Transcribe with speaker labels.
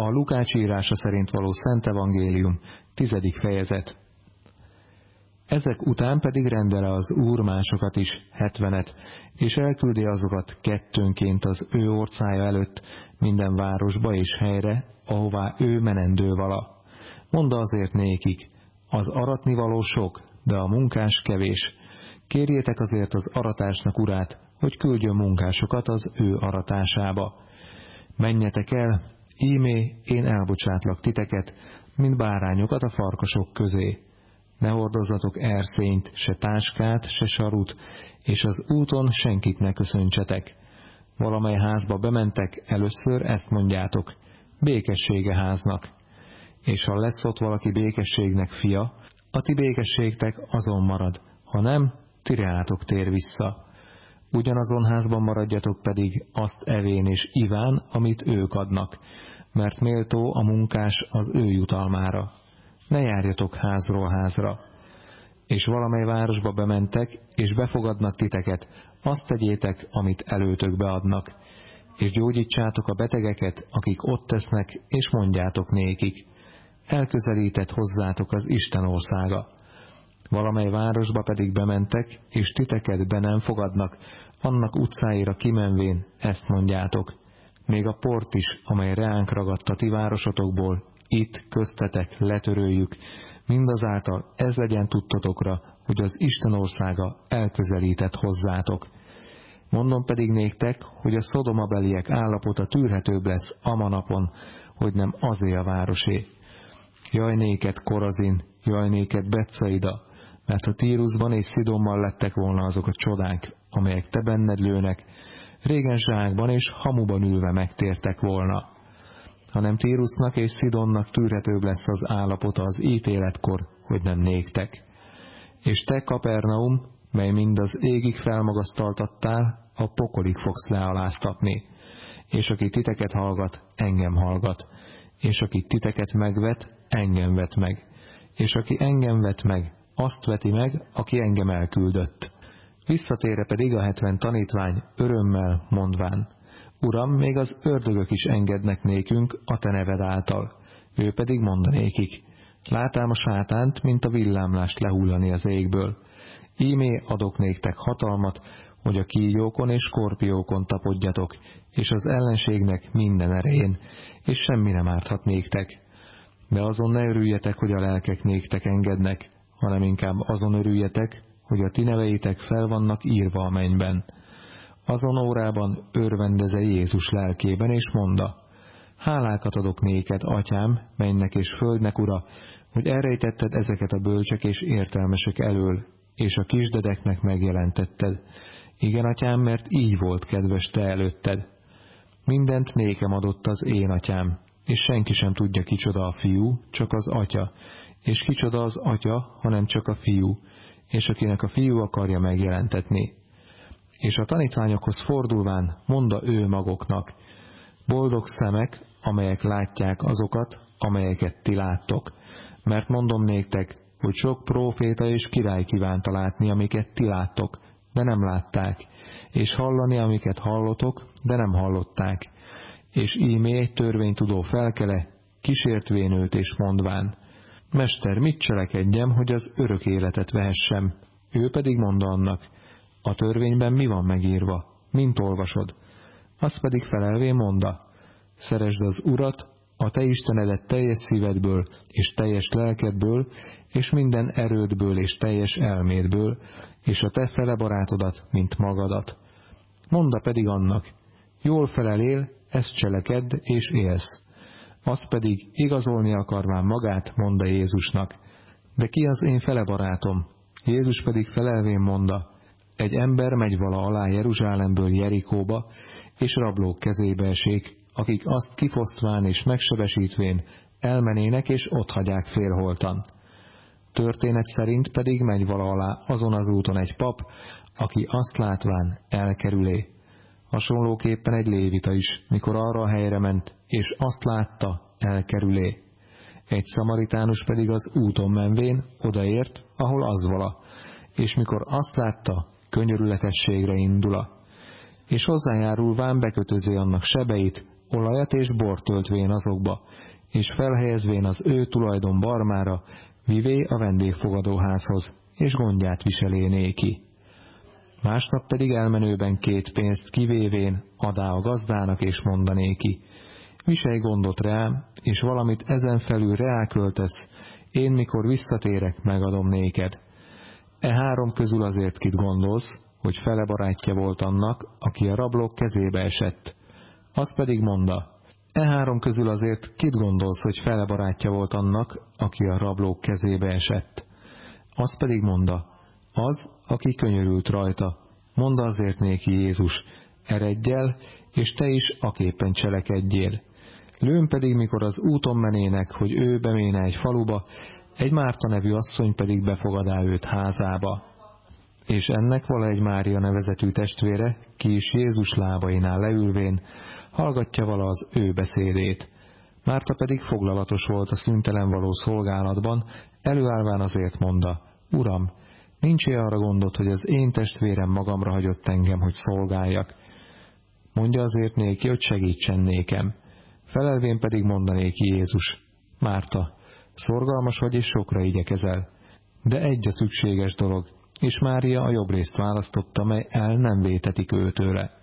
Speaker 1: A Lukács írása szerint való Szent Evangélium, tizedik fejezet. Ezek után pedig rendele az Úr másokat is, hetvenet, és elküldi azokat kettőnként az ő orcája előtt minden városba és helyre, ahová ő menendő vala. Mondd azért nékik, az aratni való sok, de a munkás kevés. Kérjétek azért az aratásnak urát, hogy küldjön munkásokat az ő aratásába. Menjetek el, ímé én elbocsátlak titeket, mint bárányokat a farkasok közé. Ne hordozzatok erszényt, se táskát, se sarut, és az úton senkit ne köszöntsetek. Valamely házba bementek, először ezt mondjátok, békessége háznak. És ha lesz ott valaki békességnek fia, a ti békességtek azon marad, ha nem, ti reátok tér vissza. Ugyanazon házban maradjatok pedig azt evén és iván, amit ők adnak, mert méltó a munkás az ő jutalmára. Ne járjatok házról házra. És valamely városba bementek, és befogadnak titeket, azt tegyétek, amit előtök beadnak, és gyógyítsátok a betegeket, akik ott tesznek, és mondjátok nékik. Elközelített hozzátok az Isten országa. Valamely városba pedig bementek, és titeket be nem fogadnak, annak utcáira kimenvén ezt mondjátok. Még a port is, amely reánk ragadt a ti városotokból, itt köztetek letöröljük, mindazáltal ez legyen tudtotokra, hogy az Isten országa elközelített hozzátok. Mondom pedig néktek, hogy a szodomabeliek állapota tűrhetőbb lesz a manapon, hogy nem azé a városé. Jaj néked Korazin, jaj néked Betsaida, mert ha Tírusban és Szidommal lettek volna azok a csodák, amelyek te benned lőnek, régen zsákban és hamuban ülve megtértek volna. Hanem Tírusnak és Szidonnak tűrhetőbb lesz az állapota az ítéletkor, hogy nem néktek. És te, Kapernaum, mely mind az égig felmagasztaltattál, a pokolig fogsz lealáztatni. És aki titeket hallgat, engem hallgat. És aki titeket megvet, engem vet meg. És aki engem vet meg, azt veti meg, aki engem elküldött. Visszatére pedig a hetven tanítvány örömmel mondván, Uram, még az ördögök is engednek nékünk a te neved által. Ő pedig mondanékik, látám a sátánt, mint a villámlást lehullani az égből. Ímé adok néktek hatalmat, hogy a kígyókon és skorpiókon tapodjatok, és az ellenségnek minden erején, és semmi nem árthat néktek. De azon ne örüljetek, hogy a lelkek néktek engednek, hanem inkább azon örüljetek, hogy a ti neveitek fel vannak írva a mennyben. Azon órában örvendeze Jézus lelkében, és monda, Hálákat adok néked, atyám, mennek és földnek, ura, hogy elrejtetted ezeket a bölcsek és értelmesek elől, és a kisdedeknek megjelentetted. Igen, atyám, mert így volt kedves te előtted. Mindent nékem adott az én atyám, és senki sem tudja, kicsoda a fiú, csak az atya, és kicsoda az atya, hanem csak a fiú, és akinek a fiú akarja megjelentetni. És a tanítványokhoz fordulván monda ő magoknak, boldog szemek, amelyek látják azokat, amelyeket ti láttok, mert mondom néktek, hogy sok próféta és király kívánta látni, amiket ti láttok, de nem látták, és hallani, amiket hallotok, de nem hallották. És ímé egy törvénytudó felkele, kísértvén őt és mondván, Mester, mit cselekedjem, hogy az örök életet vehessem? Ő pedig mondta annak, a törvényben mi van megírva? Mint olvasod? Az pedig felelvé monda, szeresd az Urat, a te Istenedet teljes szívedből és teljes lelkedből, és minden erődből és teljes elmédből, és a te fele barátodat, mint magadat. Monda pedig annak, jól felelél, ezt cselekedd és élsz az pedig igazolni akarván magát, mondta Jézusnak. De ki az én fele barátom? Jézus pedig felelvén mondta, egy ember megy vala alá Jeruzsálemből Jerikóba, és rablók kezébe esik, akik azt kifosztván és megsebesítvén elmenének és ott hagyják félholtan. Történet szerint pedig megy vala alá azon az úton egy pap, aki azt látván elkerülé. Hasonlóképpen egy lévita is, mikor arra a helyre ment, és azt látta, elkerülé. Egy szamaritánus pedig az úton menvén odaért, ahol az vala, és mikor azt látta, könyörületességre indula. És hozzájárulván bekötözé annak sebeit, olajat és bort töltvén azokba, és felhelyezvén az ő tulajdon barmára, vivé a vendégfogadóházhoz, és gondját viselé néki. Másnap pedig elmenőben két pénzt kivévén adá a gazdának, és mondanéki, viselj gondot rám, és valamit ezen felül reá költesz, én mikor visszatérek, megadom néked. E három közül azért kit gondolsz, hogy fele barátja volt annak, aki a rablók kezébe esett. Az pedig mondta, e három közül azért kit gondolsz, hogy fele barátja volt annak, aki a rablók kezébe esett. Az pedig mondta, az, aki könyörült rajta. Mondd azért néki Jézus, eredj és te is aképpen cselekedjél. Lőn pedig, mikor az úton menének, hogy ő beméne egy faluba, egy Márta nevű asszony pedig befogadá őt házába. És ennek vala egy Mária nevezetű testvére, ki is Jézus lábainál leülvén, hallgatja vala az ő beszédét. Márta pedig foglalatos volt a szüntelen való szolgálatban, előállván azért mondta, Uram, nincs -e arra gondot, hogy az én testvérem magamra hagyott engem, hogy szolgáljak? Mondja azért néki, hogy segítsen nékem. Felelvén pedig mondanéki Jézus, Márta, szorgalmas vagy és sokra igyekezel, de egy a szükséges dolog, és Mária a jobb részt választotta, mely el nem vétetik őtőle.